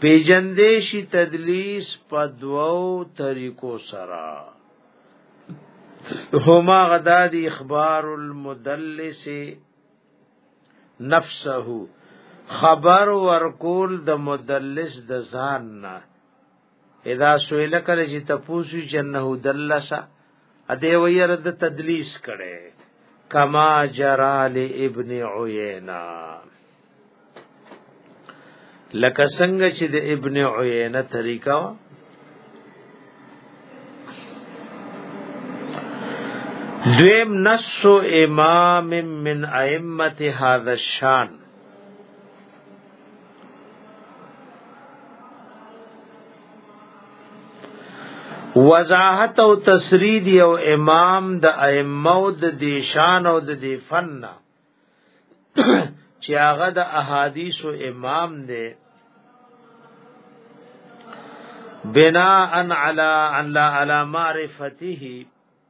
پیجندې شي تدلیس په دوو طریقو سره هما غدا دی اخبار المدلس نفسه خبر ورکول د مدلس د ځان نه اذا سویل کله چې تپوسو جنه دلسا اده ویر د تدلیس کړي کما جرا ل ابن عینا لکه څنګه چې د ابن عینا طریقہ دویم نص امام من ائمه هذا الشان وضاحت او تسرید یو امام د ائمه او د دیشان او د دی فن چې هغه د احادیث او امام دی بنا ان علی ان لا علی معرفته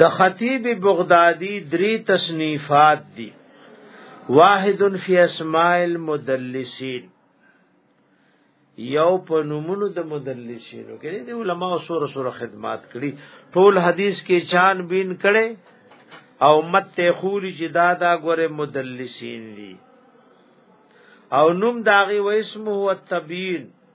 د خطیب بغدادي درې تصنیفات دي واحد فی اسماء المدلسین یو په نمونه د مدلسینو کې د علما او سور سور خدمات کړي ټول حدیث کې چان بین کړي او مت ته خوري چې دا دا ګوره مدلسین دي او نوم داغي و اسمه التبین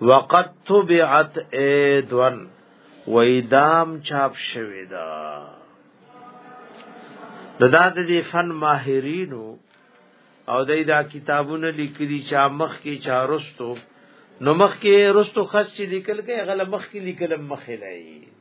وقد طبعت ایدون ویدام چاپ شوی دا نو دا د دې فن ماهرینو او دای دا کتابونه لیکلي چا مخ کې چا رستو نو مخ کې رستو خاص چې لیکل کې غل مخ کې لیکل مخ لای